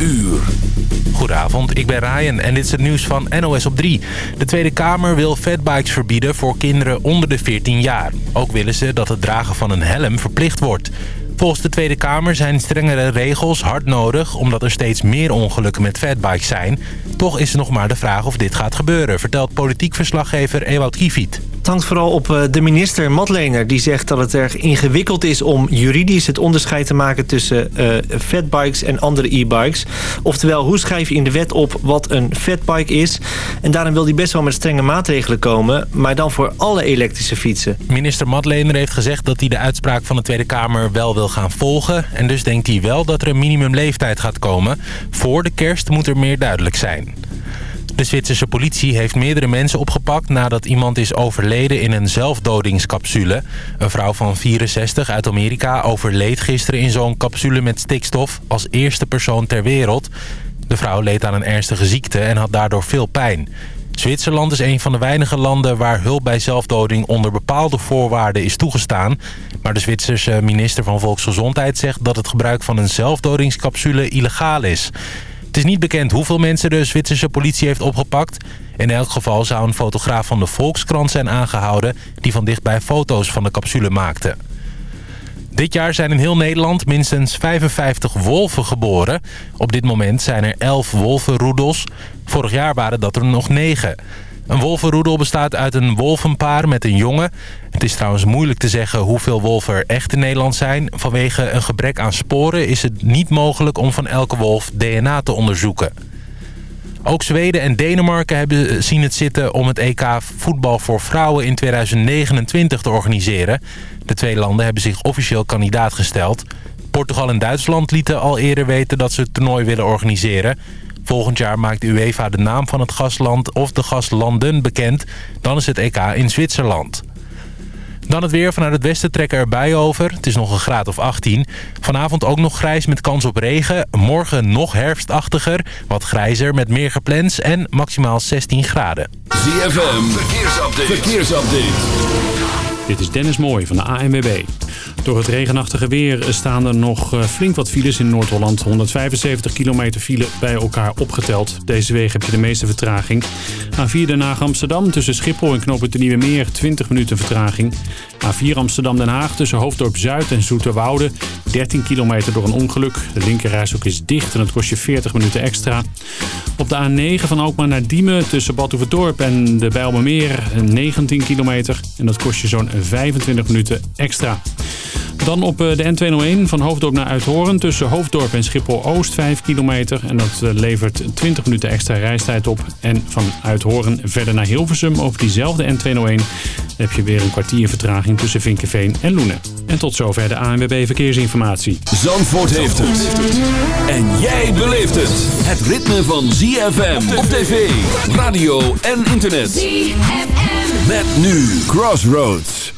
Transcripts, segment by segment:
uur. Goedenavond, ik ben Ryan en dit is het nieuws van NOS op 3. De Tweede Kamer wil fatbikes verbieden voor kinderen onder de 14 jaar. Ook willen ze dat het dragen van een helm verplicht wordt. Volgens de Tweede Kamer zijn strengere regels hard nodig... omdat er steeds meer ongelukken met fatbikes zijn. Toch is er nog maar de vraag of dit gaat gebeuren... vertelt politiek verslaggever Ewout. Hangt vooral op eh, de minister Matlener. Die zegt dat het erg ingewikkeld is om juridisch het onderscheid te maken... tussen uh, fatbikes en andere e-bikes. Oftewel, hoe schrijf je in de wet op wat een fatbike is? En daarom wil hij best wel met strenge maatregelen komen... maar dan voor alle elektrische fietsen. Minister Matlener heeft gezegd dat hij de uitspraak van de Tweede Kamer wel wil gaan volgen. En dus denkt hij wel dat er een minimumleeftijd gaat komen. Voor de kerst moet er meer duidelijk zijn. De Zwitserse politie heeft meerdere mensen opgepakt... nadat iemand is overleden in een zelfdodingscapsule. Een vrouw van 64 uit Amerika overleed gisteren in zo'n capsule met stikstof... als eerste persoon ter wereld. De vrouw leed aan een ernstige ziekte en had daardoor veel pijn. Zwitserland is een van de weinige landen waar hulp bij zelfdoding onder bepaalde voorwaarden is toegestaan. Maar de Zwitserse minister van Volksgezondheid zegt dat het gebruik van een zelfdodingscapsule illegaal is. Is niet bekend hoeveel mensen de Zwitserse politie heeft opgepakt. In elk geval zou een fotograaf van de Volkskrant zijn aangehouden... die van dichtbij foto's van de capsule maakte. Dit jaar zijn in heel Nederland minstens 55 wolven geboren. Op dit moment zijn er 11 wolvenroedels. Vorig jaar waren dat er nog 9. Een wolvenroedel bestaat uit een wolvenpaar met een jongen. Het is trouwens moeilijk te zeggen hoeveel wolven er echt in Nederland zijn. Vanwege een gebrek aan sporen is het niet mogelijk om van elke wolf DNA te onderzoeken. Ook Zweden en Denemarken hebben zien het zitten om het EK voetbal voor vrouwen in 2029 te organiseren. De twee landen hebben zich officieel kandidaat gesteld. Portugal en Duitsland lieten al eerder weten dat ze het toernooi willen organiseren. Volgend jaar maakt UEFA de naam van het gastland of de gastlanden bekend. Dan is het EK in Zwitserland. Dan het weer. Vanuit het westen trekken erbij over. Het is nog een graad of 18. Vanavond ook nog grijs met kans op regen. Morgen nog herfstachtiger. Wat grijzer met meer geplens en maximaal 16 graden. ZFM. Verkeersupdate. Verkeersupdate. Dit is Dennis Mooij van de ANWB. Door het regenachtige weer staan er nog eh, flink wat files in Noord-Holland. 175 kilometer file bij elkaar opgeteld. Deze wegen heb je de meeste vertraging. A4 Den Haag Amsterdam tussen Schiphol en Knoppen de Nieuwe Meer 20 minuten vertraging. A4 Amsterdam Den Haag tussen Hoofddorp Zuid en Zoeterwoude 13 kilometer door een ongeluk. De linkerrijstrook is dicht en het kost je 40 minuten extra. Op de A9 van Alkmaar naar Diemen tussen Badhoevedorp en de Bijlmermeer 19 kilometer. En dat kost je zo'n 25 minuten extra. Dan op eh, de N201 van Hoofddorp naar Uithoren tussen Hoofddorp en Schiphol-Oost 5 kilometer. En dat eh, levert 20 minuten extra reistijd op. En van Uithoren verder naar Hilversum over diezelfde N201 heb je weer een kwartier vertraging tussen Vinkenveen en Loenen. En tot zover de ANWB Verkeersinformatie. Zandvoort heeft het. En jij beleeft het. Het ritme van ZFM op tv, radio en internet. ZFM. Met nu Crossroads.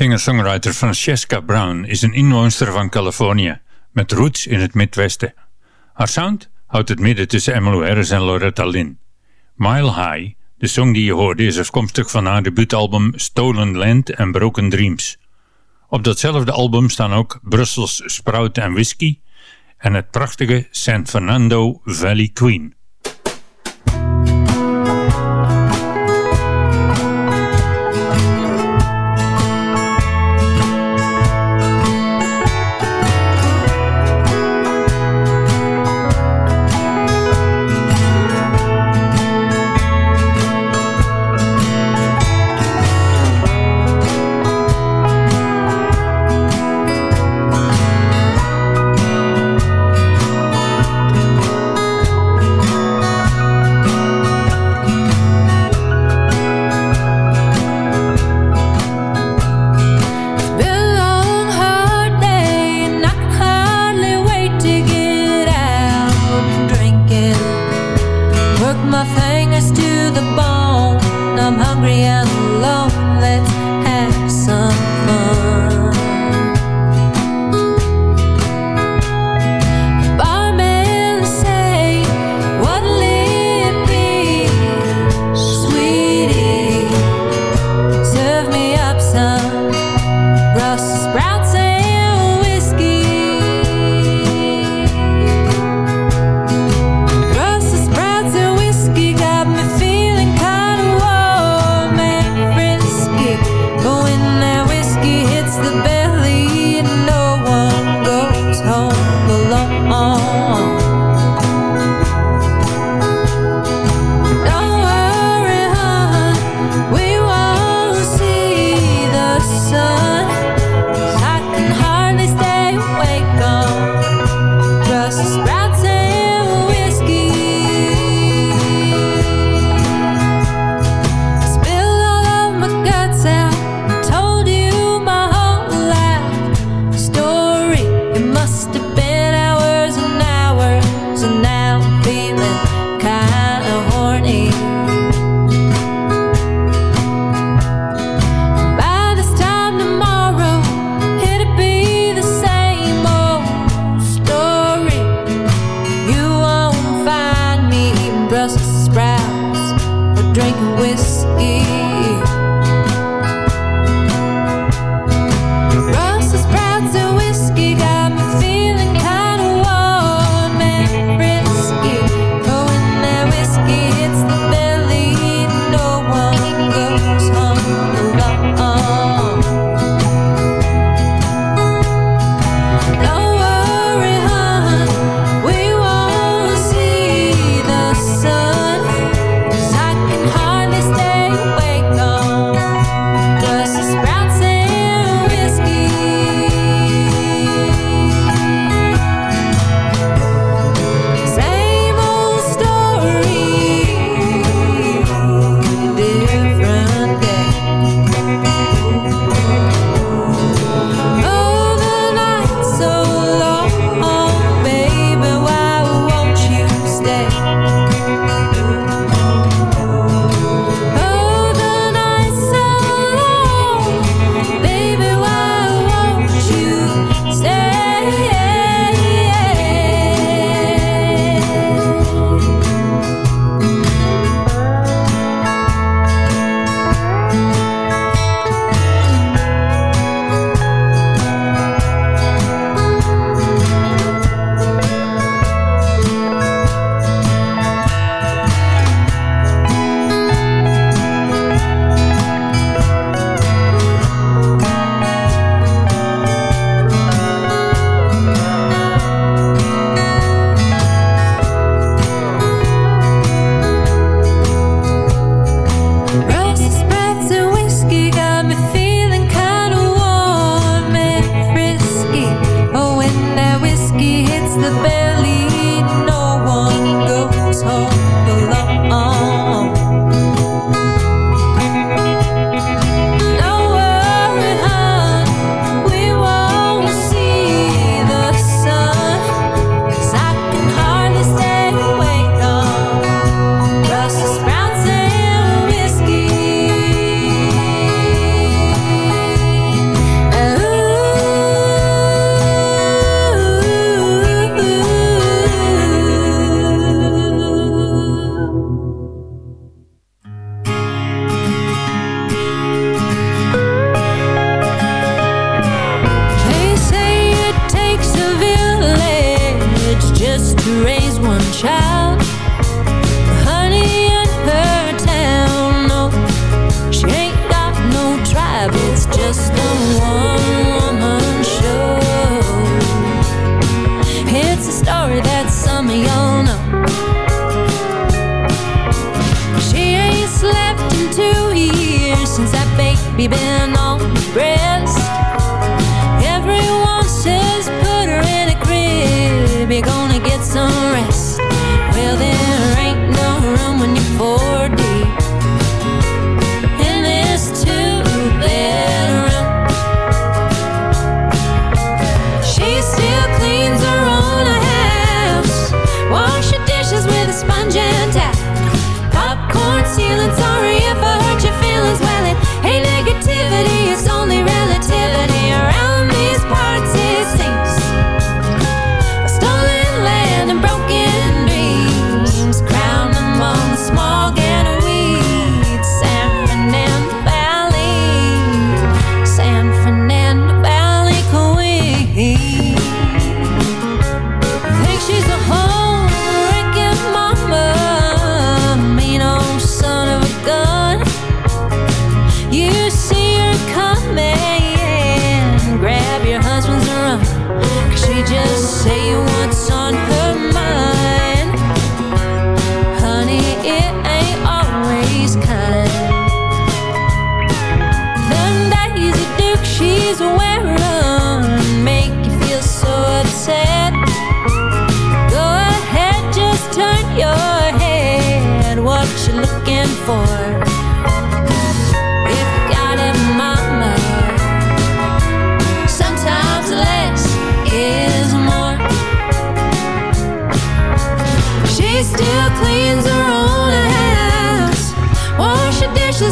Singer-songwriter Francesca Brown is een inwoonster van Californië, met roots in het Midwesten. Haar sound houdt het midden tussen Emmylou Harris en Loretta Lynn. Mile High, de song die je hoorde, is afkomstig van haar debuutalbum Stolen Land and Broken Dreams. Op datzelfde album staan ook Brussels Sprout en Whisky en het prachtige San Fernando Valley Queen.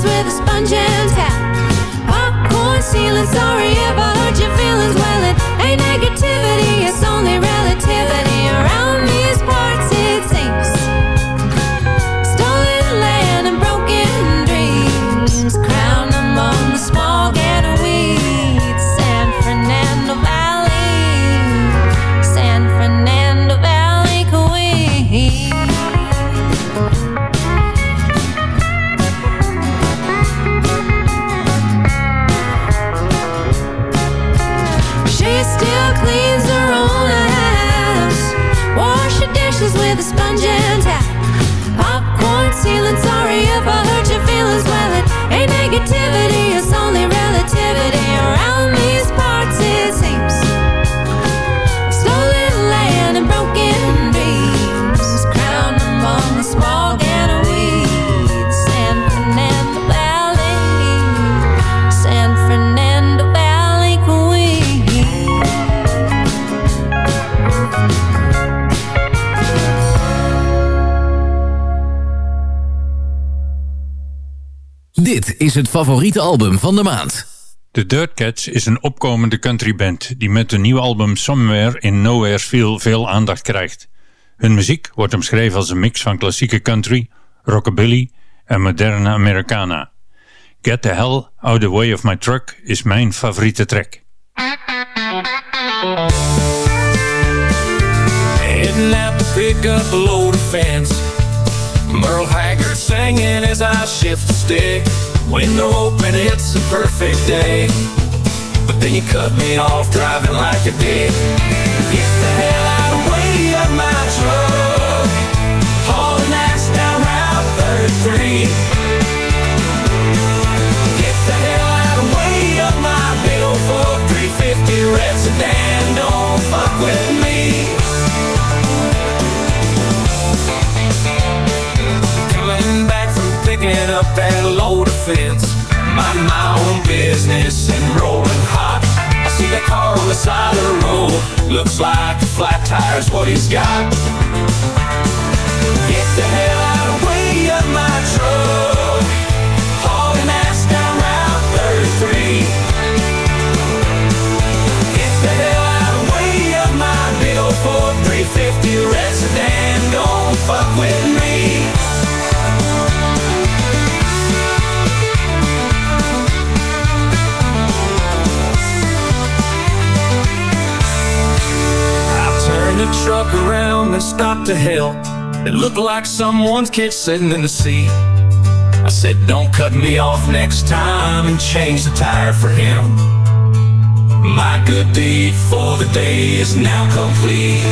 With a sponge and tap. Popcorn ceiling, sorry het favoriete album van de maand. The Dirt Cats is een opkomende countryband die met hun nieuwe album Somewhere in Nowheresville veel aandacht krijgt. Hun muziek wordt omschreven als een mix van klassieke country, rockabilly en moderne Americana. Get the Hell Out the Way of My Truck is mijn favoriete track. Heading out to pick up a load of fence. Merle Haggard singing as I shift the stick. Window open, it's a perfect day. But then you cut me off driving like a dick. Get the hell out of way of my truck. Hauling ass down Route 33. Get the hell out of way of my bill for 350 red sedan. Don't fuck with me. Picking up that load of fence. Mind my own business and rolling hot. I see that car on the side of the road. Looks like a flat tire's what he's got. Get the hell out of the way of my truck. Hauling ass down Route 33. Get the hell out of the way of my bill for 350 red sedan. Don't fuck with me. Truck around and stopped to help. It looked like someone's kid sitting in the seat. I said, don't cut me off next time and change the tire for him. My good deed for the day is now complete.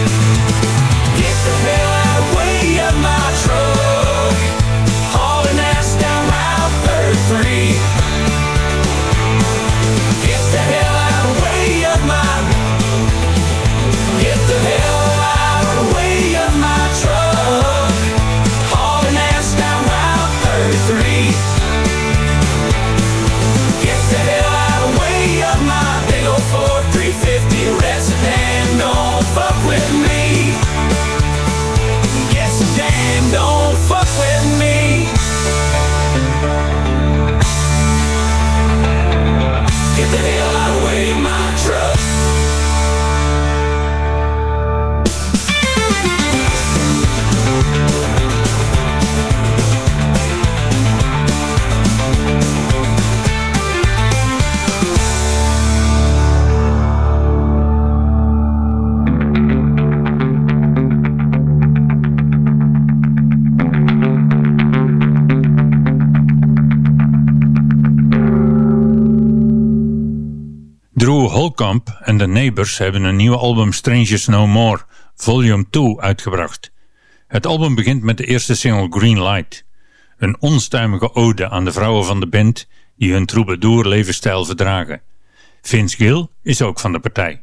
Holkamp en de Neighbors hebben een nieuw album Strangers No More, Volume 2, uitgebracht. Het album begint met de eerste single Green Light. Een onstuimige ode aan de vrouwen van de band die hun troubadour levensstijl verdragen. Vince Gill is ook van de partij.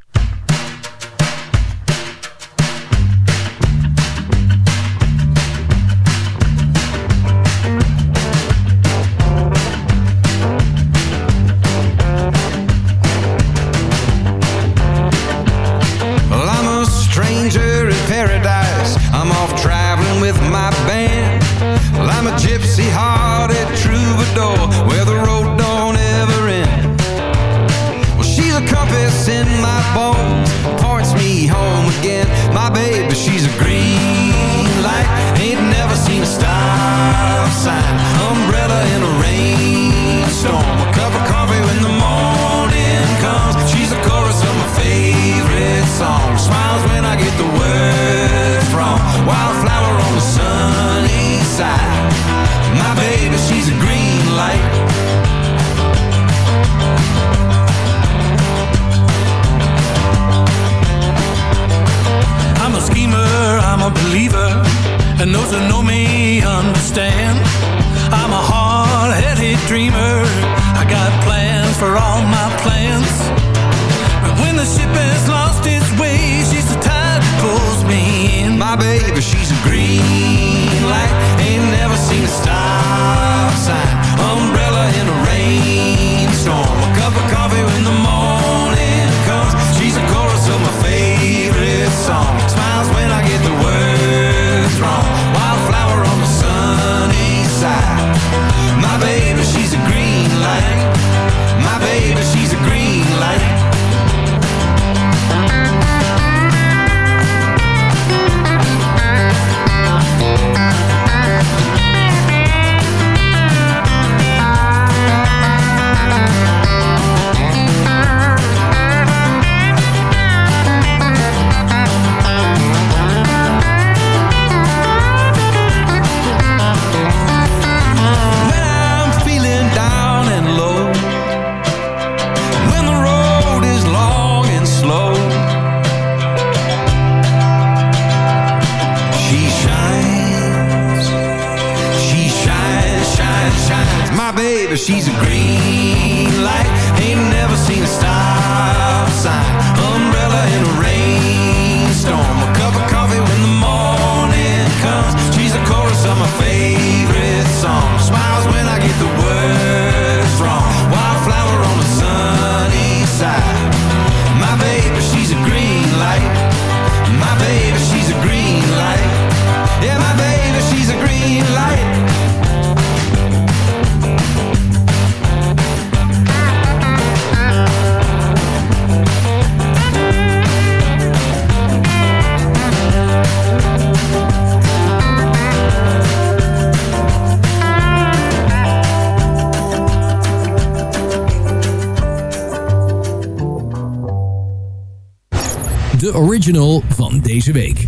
original van deze week.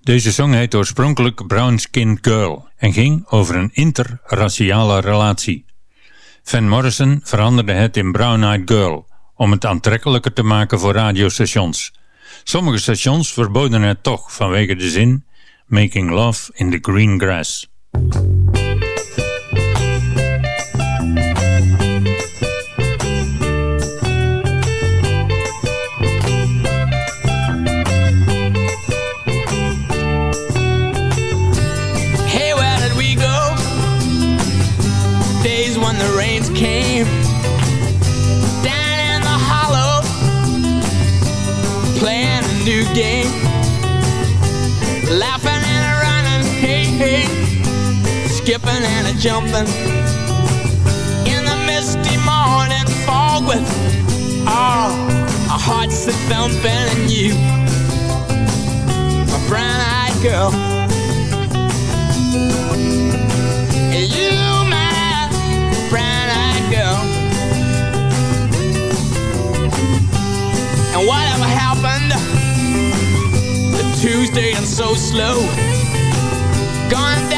Deze song heet oorspronkelijk Brown Skin Girl en ging over een interraciale relatie. Van Morrison veranderde het in Brown Eyed Girl om het aantrekkelijker te maken voor radiostations. Sommige stations verboden het toch vanwege de zin Making Love in the Green Grass. jumping in the misty morning fog with all oh, our hearts that thumping and you, a brown-eyed girl. You, my brown-eyed girl. And whatever happened to Tuesday and so slow, gone down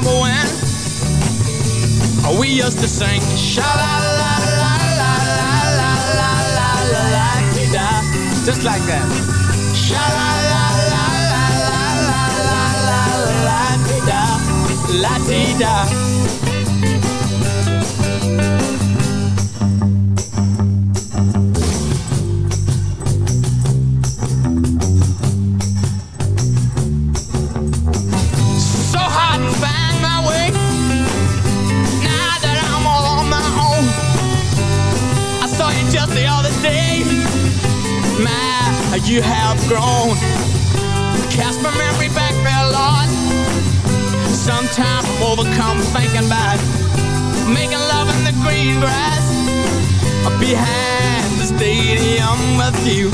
Remember when we used to sing sha la la la la la la la la la dee da, just like that. Sha la la la la la la la la la dee da, la dee you have grown. Cast my memory back there, Lord. Sometimes I'm overcome thinking about making love in the green grass behind the stadium with you.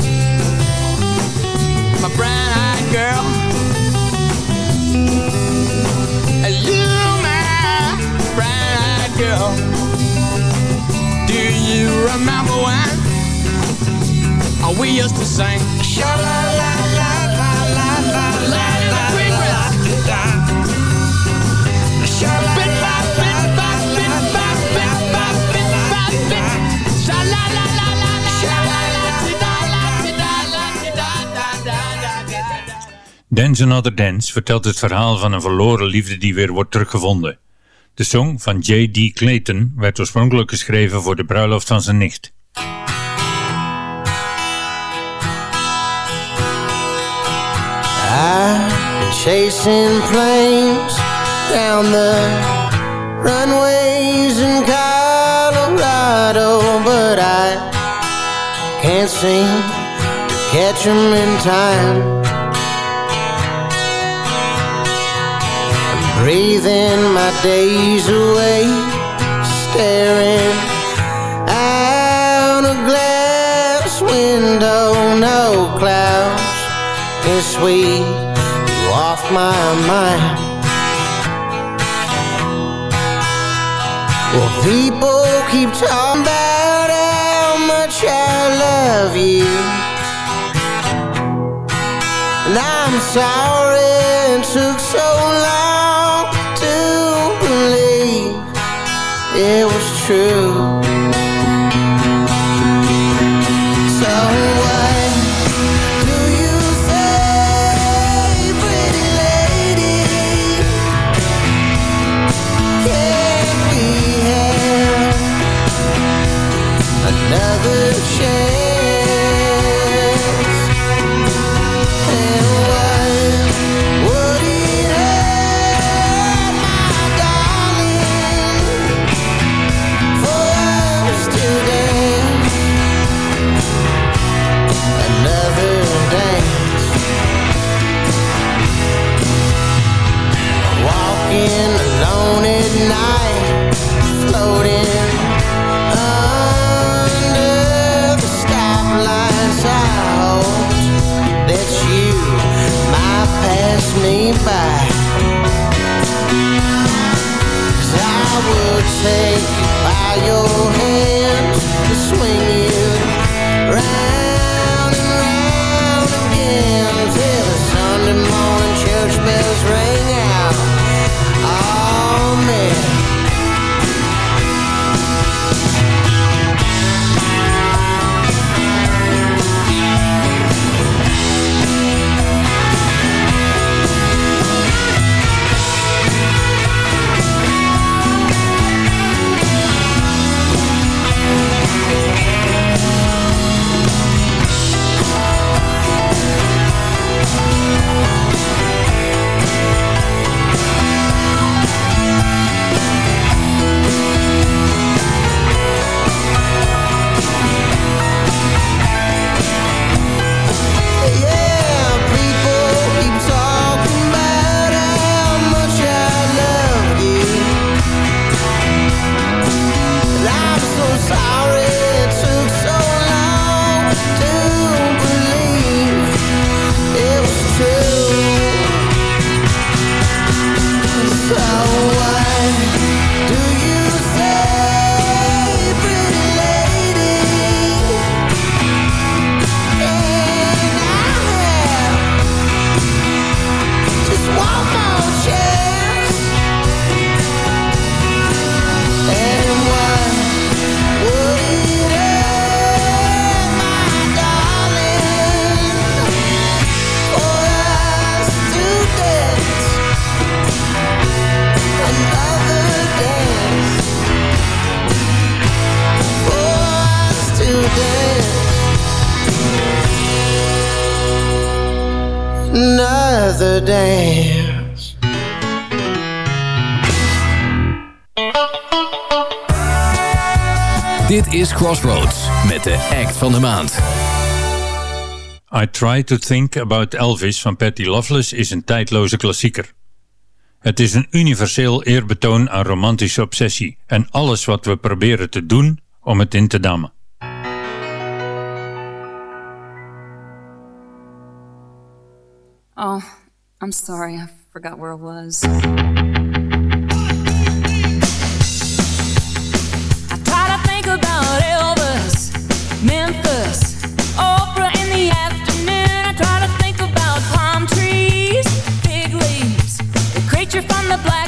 My brown-eyed girl. You, my brown-eyed girl. Do you remember when we used to sing? Dance Another Dance vertelt het verhaal van een verloren liefde die weer wordt teruggevonden. De song van J.D. Clayton werd oorspronkelijk geschreven voor de bruiloft van zijn nicht. Chasing planes down the runways in Colorado, but I can't seem to catch 'em in time. I'm breathing my days away, staring out a glass window, no clouds sweep you off my mind. Well, people keep talking about how much I love you. And I'm sorry it took so long to believe it was true. say, are you? Dance. Dit is Crossroads met de act van de maand. I Try to Think About Elvis van Patty Loveless is een tijdloze klassieker. Het is een universeel eerbetoon aan romantische obsessie en alles wat we proberen te doen om het in te dammen. Oh, I'm sorry. I forgot where I was. I try to think about Elvis, Memphis, Oprah in the afternoon. I try to think about palm trees, fig leaves, the creature from the Black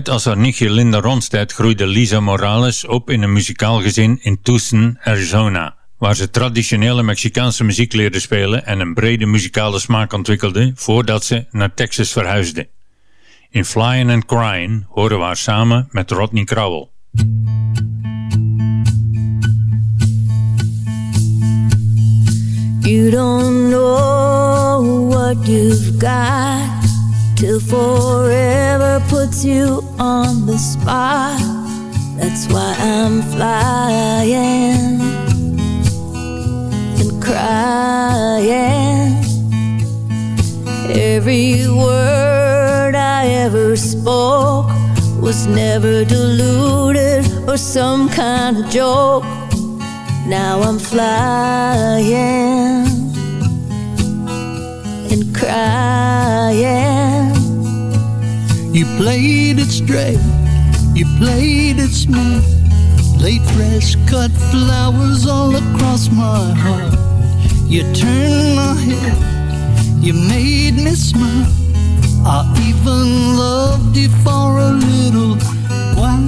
Net als haar nichtje Linda Ronstadt groeide Lisa Morales op in een muzikaal gezin in Tucson, Arizona, waar ze traditionele Mexicaanse muziek leerde spelen en een brede muzikale smaak ontwikkelde voordat ze naar Texas verhuisde. In Flyin' and Crying horen we haar samen met Rodney Crowell. You don't know what you've got till forever puts you on the spot. That's why I'm flying and crying. Every word I ever spoke was never deluded or some kind of joke. Now I'm flying and crying. You played it straight, you played it smooth. Laid fresh cut flowers all across my heart. You turned my head, you made me smile. I even loved you for a little while.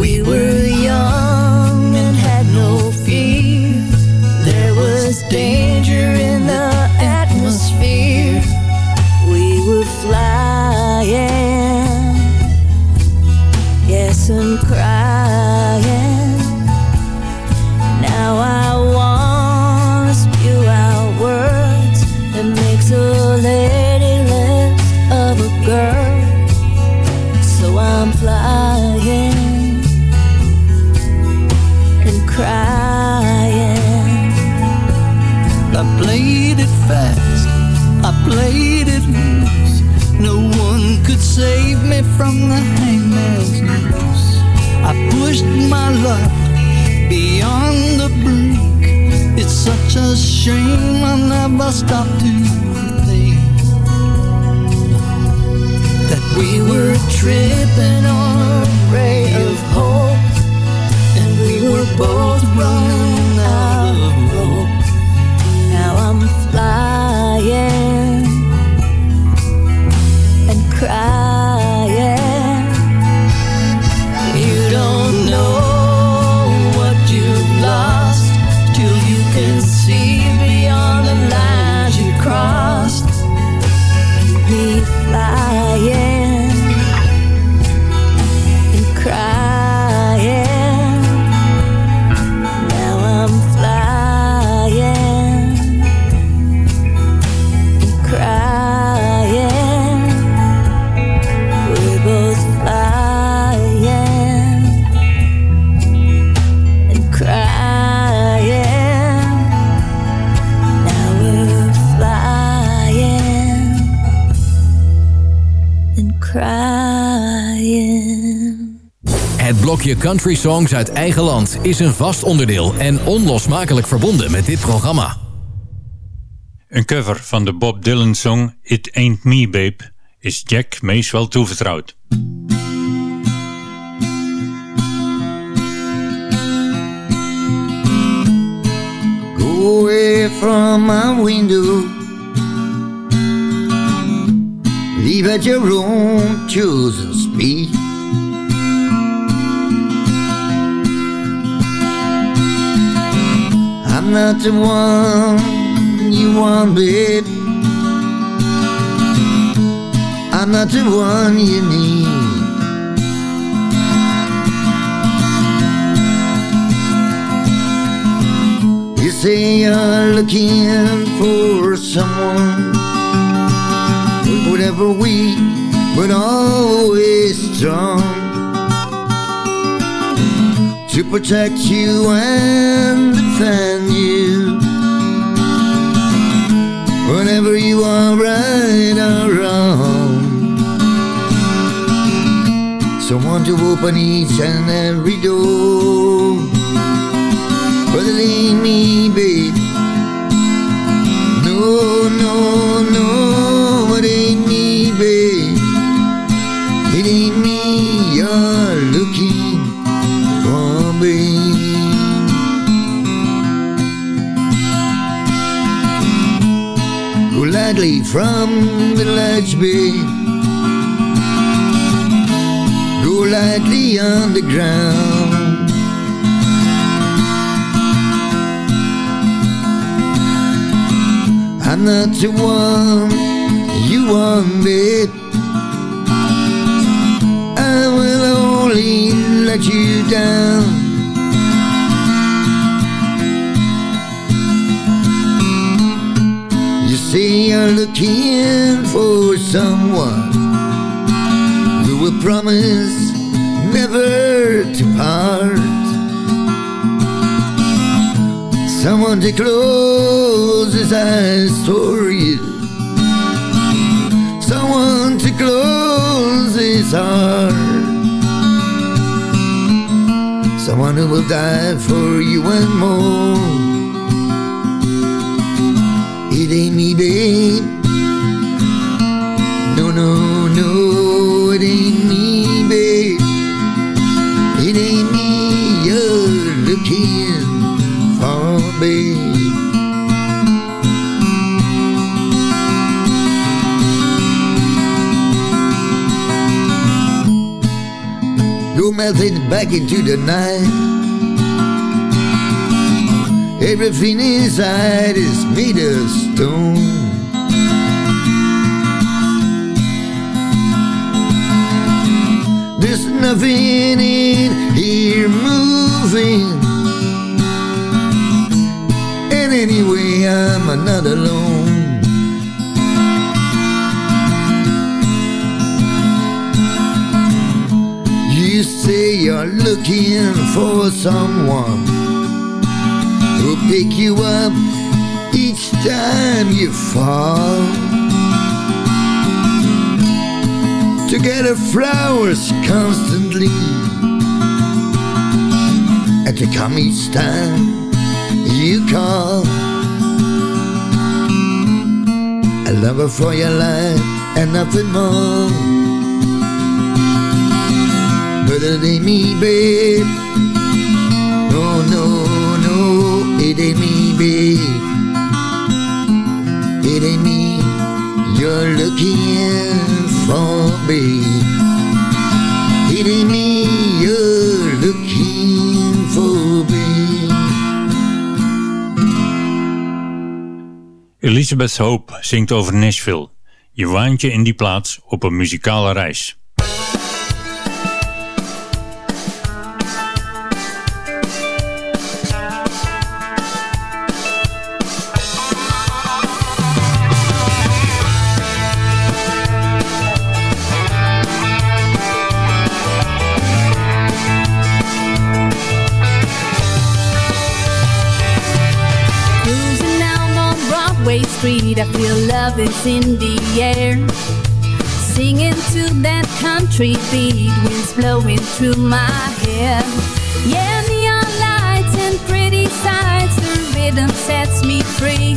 We were young and had no fear. There was danger in the lying. Yes, I'm crying. Now I wanna spew out words that makes a lady less of a girl. So I'm flying and crying. I played it fast. I played it. No one could save me from the hangman's noose. I pushed my luck beyond the brink. It's such a shame I never stopped to think that we were tripping on a ray of hope, and we were both running Country Songs uit eigen land is een vast onderdeel en onlosmakelijk verbonden met dit programma. Een cover van de Bob Dylan song It Ain't Me Babe is Jack Mees wel toevertrouwd. Go away from my window. Leave at your own chosen speed. Not the one you want, babe. I'm not the one you need. You say you're looking for someone whatever we but always strong to protect you and defend you whenever you are right or wrong. Someone to open each and every door. But it ain't me, babe. No, no, no, it ain't me, babe. It ain't me you're from the ledge, babe. Go lightly on the ground. I'm not the one you want, babe. I will only let you down. Say you're looking for someone who will promise never to part. Someone to close his eyes for you. Someone to close his heart. Someone who will die for you and more. It ain't me, babe. No, no, no, it ain't me, babe. It ain't me you're looking for, babe. Go melting back into the night. Everything inside is made of stone. There's nothing in here moving. And anyway, I'm not alone. You say you're looking for someone pick you up each time you fall. Together flowers constantly and to come each time you call. A lover for your life and nothing more. Better than me, babe it me, babe. It me you're looking for, babe. It me you're looking for, babe. Elizabeth Hope zingt over Nashville. Je waant je in die plaats op een muzikale reis. Street, I feel love is in the air. Singing to that country beat, winds blowing through my hair. Yeah, neon lights and pretty sights, the rhythm sets me free.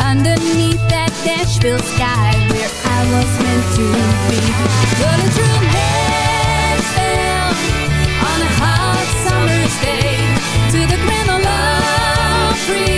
Underneath that Nashville sky, where I was meant to be. Rolling through Nashville on a hot summer's day to the Grand Opry, where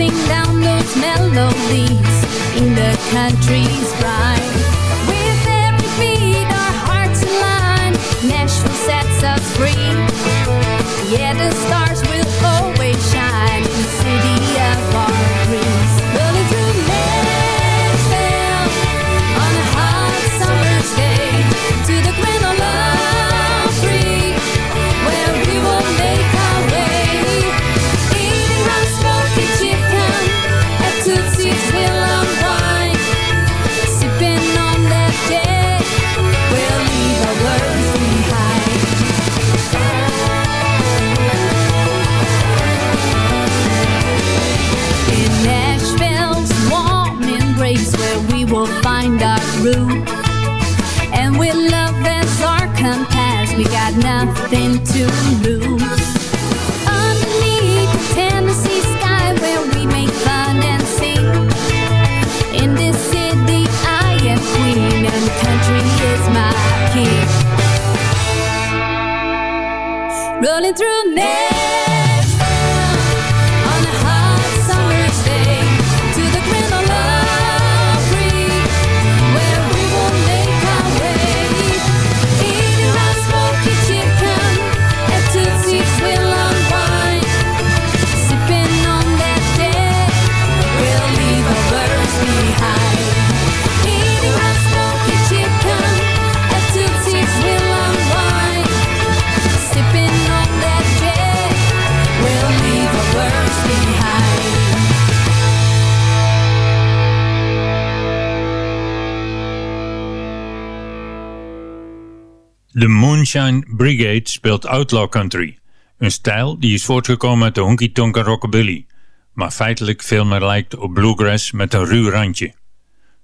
Chasing down those melodies in the country's rhyme. With every beat, our hearts align. Nashville sets us free. Yeah, the stars we got nothing to lose. De Moonshine Brigade speelt outlaw country. Een stijl die is voortgekomen uit de honky-tonk en rockabilly, maar feitelijk veel meer lijkt op bluegrass met een ruw randje.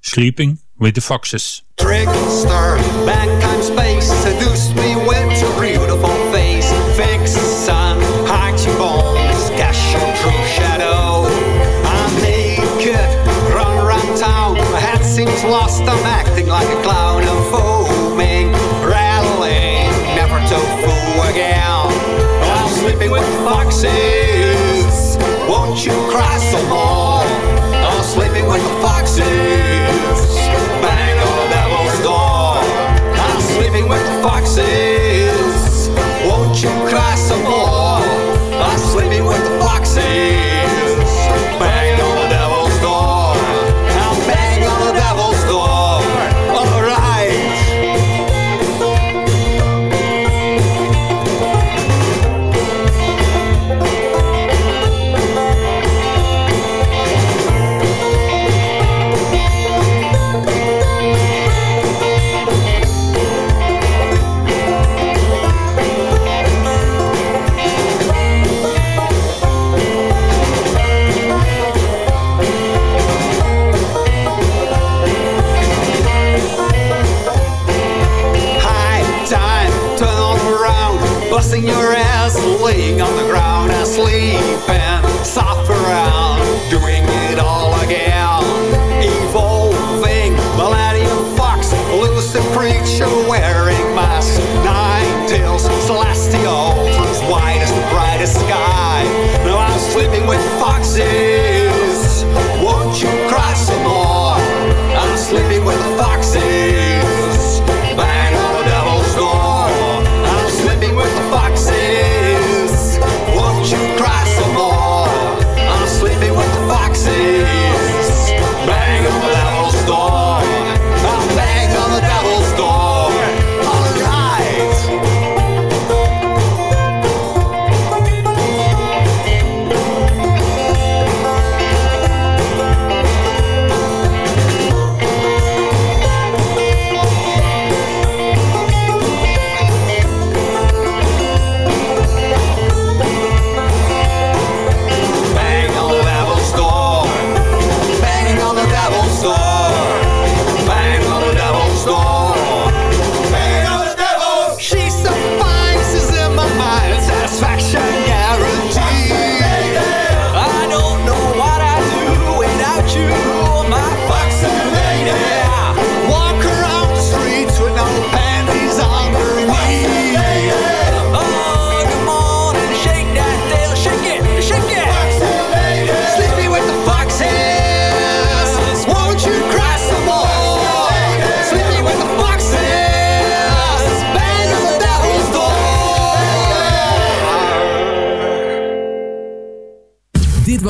Sleeping with the Foxes. Trick, stir, mankind space. Seduce me with your beautiful face. Fix sun, hide your bones. Cash your true shadow. I'm naked, run around town. My head seems lost, I'm acting like a clown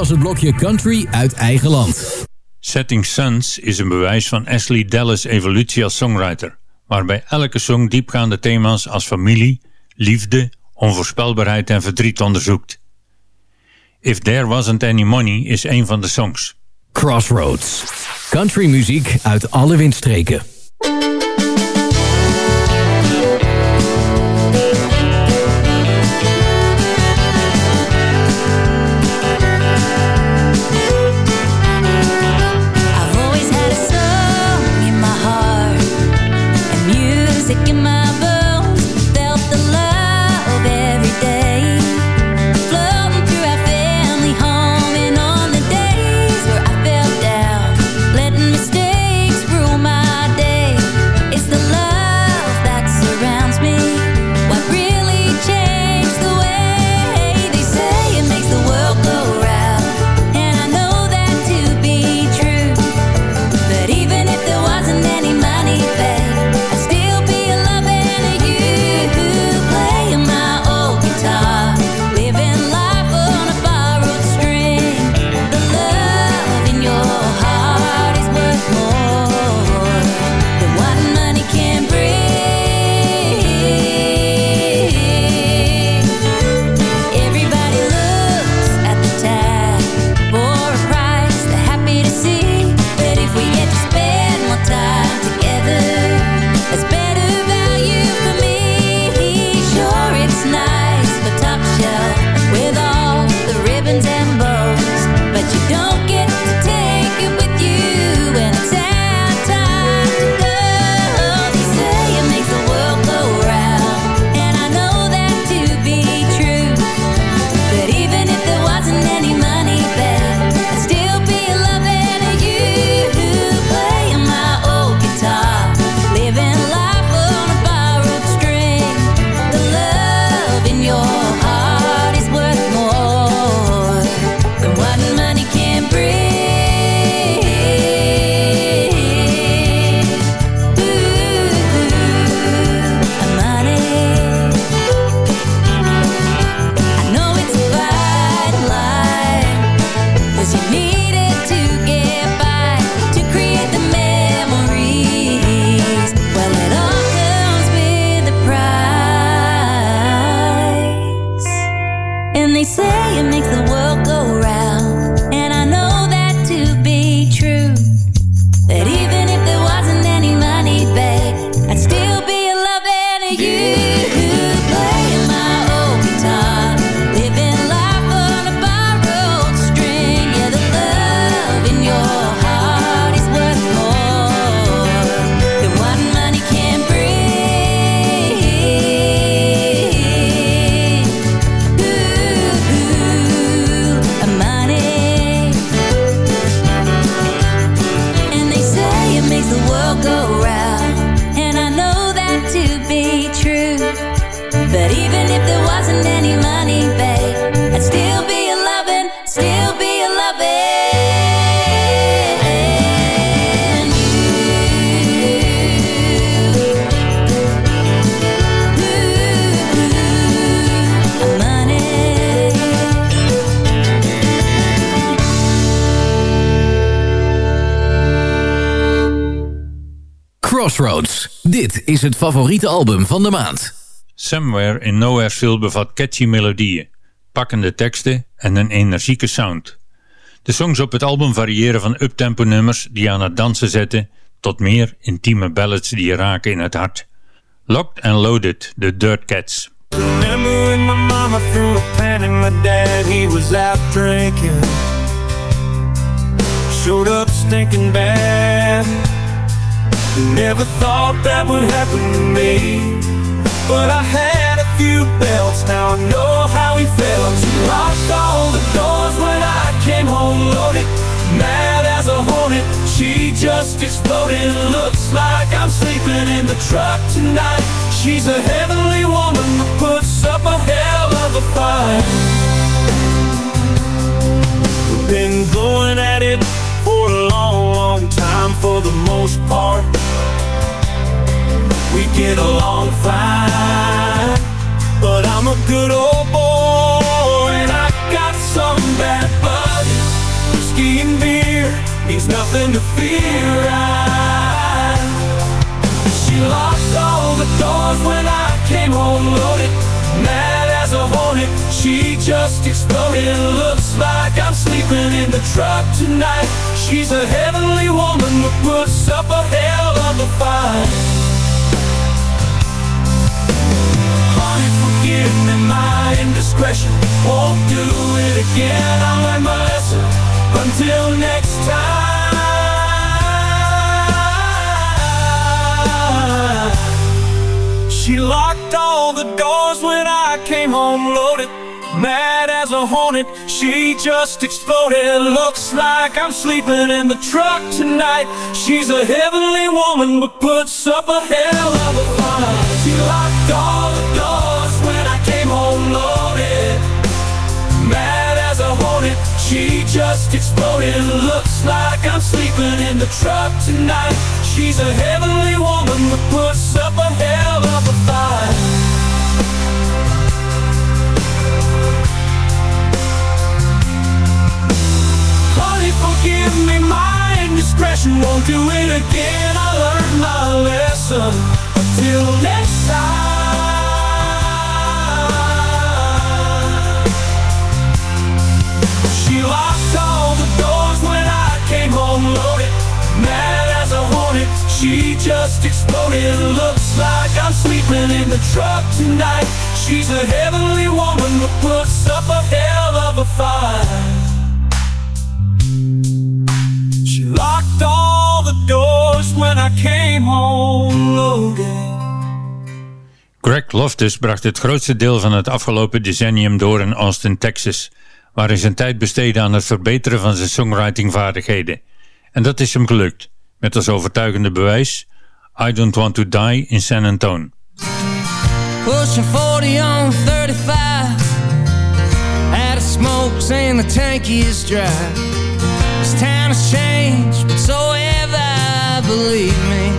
was het blokje country uit eigen land. Setting Suns is een bewijs van Ashley Dallas' evolutie als songwriter, waarbij elke song diepgaande thema's als familie, liefde, onvoorspelbaarheid en verdriet onderzoekt. If There Wasn't Any Money is een van de songs. Crossroads. Country muziek uit alle windstreken. Is het favoriete album van de maand. Somewhere in Nowhereville bevat catchy melodieën, pakkende teksten en een energieke sound. De songs op het album variëren van uptempo nummers die aan het dansen zetten tot meer intieme ballads die je raken in het hart. Locked and Loaded, The Dirt Cats. Remember when my mama threw a pan and my dad, he was out drinking. Showed up stinking bad. Never thought that would happen to me. But I had a few belts, now I know how he felt. She locked all the doors when I came home loaded. Mad as a hornet, she just exploded. Looks like I'm sleeping in the truck tonight. She's a heavenly woman who puts up a hell of a fight. We've been going at it for a long, long time for the most part. Get along fine, but I'm a good old boy and I got some bad buddies. Whiskey and beer means nothing to fear. I, she locked all the doors when I came home loaded. Mad as a hornet, she just exploded. Looks like I'm sleeping in the truck tonight. She's a heavenly woman who puts up a hell of a fight. Forgive me my indiscretion. Won't do it again. I learned my lesson. Until next time. She locked all the doors when I came home loaded. Mad as a hornet, she just exploded. Looks like I'm sleeping in the truck tonight. She's a heavenly woman, but puts up a hell of a fight. She locked all just exploded. Looks like I'm sleeping in the truck tonight. She's a heavenly woman, that puts up a hell of a fight. Honey, forgive me, my indiscretion won't do it again. I learned my lesson. Until next time. She just exploded. Looks like I'm sleeping in the truck tonight. She's a heavenly woman who puts up a hell of a fight. She locked all the doors when I came home loaded. Greg Loftus bracht het grootste deel van het afgelopen decennium door in Austin, Texas, waar hij zijn tijd besteedde aan het verbeteren van zijn songwritingvaardigheden. En dat is hem gelukt, met als overtuigende bewijs I Don't Want To Die in San Antonio. Pushing 40 on 35 Out of smokes and the tank is dry. This town has changed, but so have I, believe me.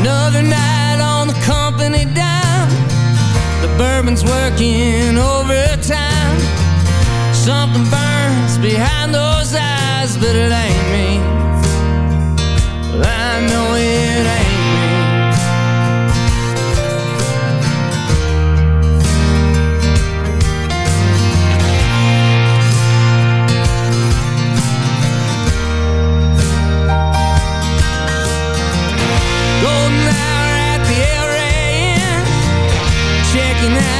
Another night on the company dime. The bourbon's working overtime. Something burns behind those eyes, but it ain't me. I know it ain't me. Golden hour at the LRAN Checking out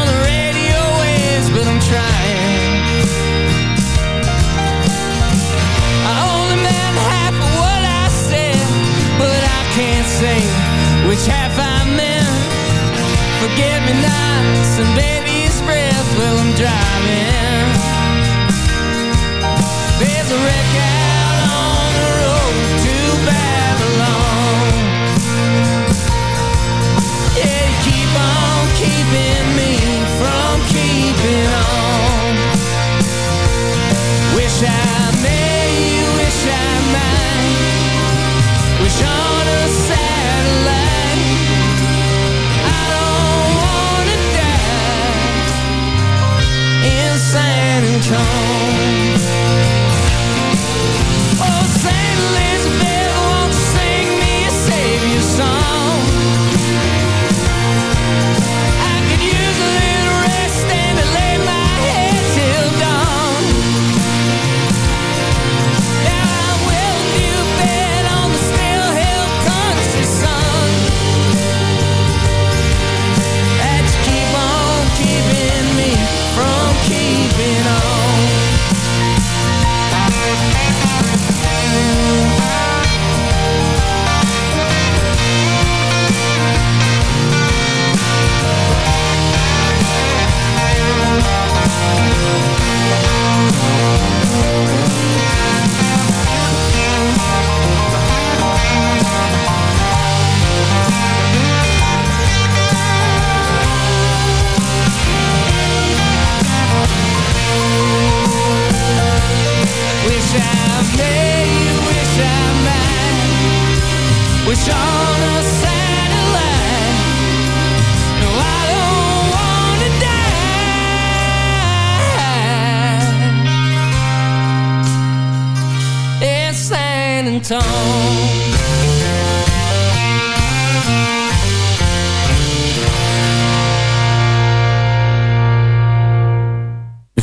which half I'm in Forget me nots and baby's breath while I'm driving. There's a wreck out on the road to Babylon. Yeah, you keep on keeping me from keeping on. Wish I may, wish I might. Wish on. No.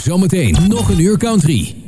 Zometeen nog een uur country.